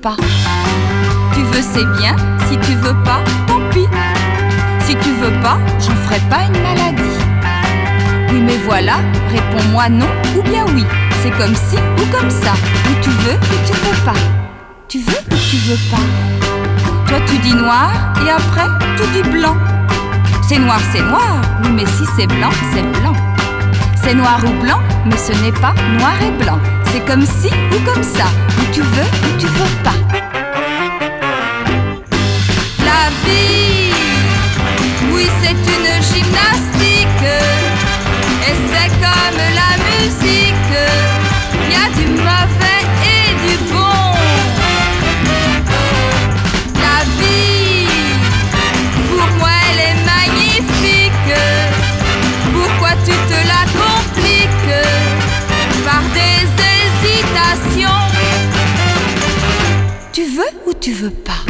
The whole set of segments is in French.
pas. Tu veux, c'est bien. Si tu veux pas, tant pis. Si tu veux pas, j'en ferai pas une maladie. Oui, mais voilà, réponds-moi non ou bien oui. C'est comme si ou comme ça. Ou tu veux ou tu veux pas. Tu veux ou tu veux pas. Toi, tu dis noir et après, tu dis blanc. C'est noir, c'est noir. Oui, mais si c'est blanc, c'est blanc. C'est noir ou blanc, mais ce n'est pas noir et blanc. C'est comme si ou comme ça. Tu veux ou tu veux Tu veux ou tu veux pas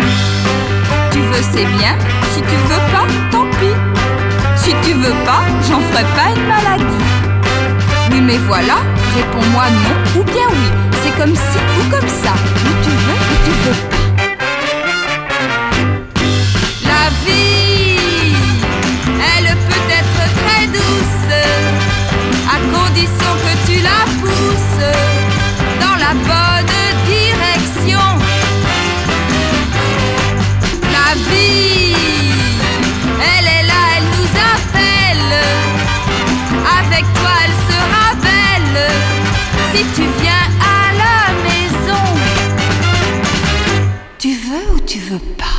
Tu veux, c'est bien. Si tu veux pas, tant pis. Si tu veux pas, j'en ferai pas une maladie. Oui, mais voilà, réponds-moi non ou bien oui. C'est comme si ou comme ça. Ou tu veux ou tu veux pas. La vie, elle peut être très douce, à condition que tu la pousses dans la bonne direction. Si tu viens à la maison, tu veux ou tu veux pas?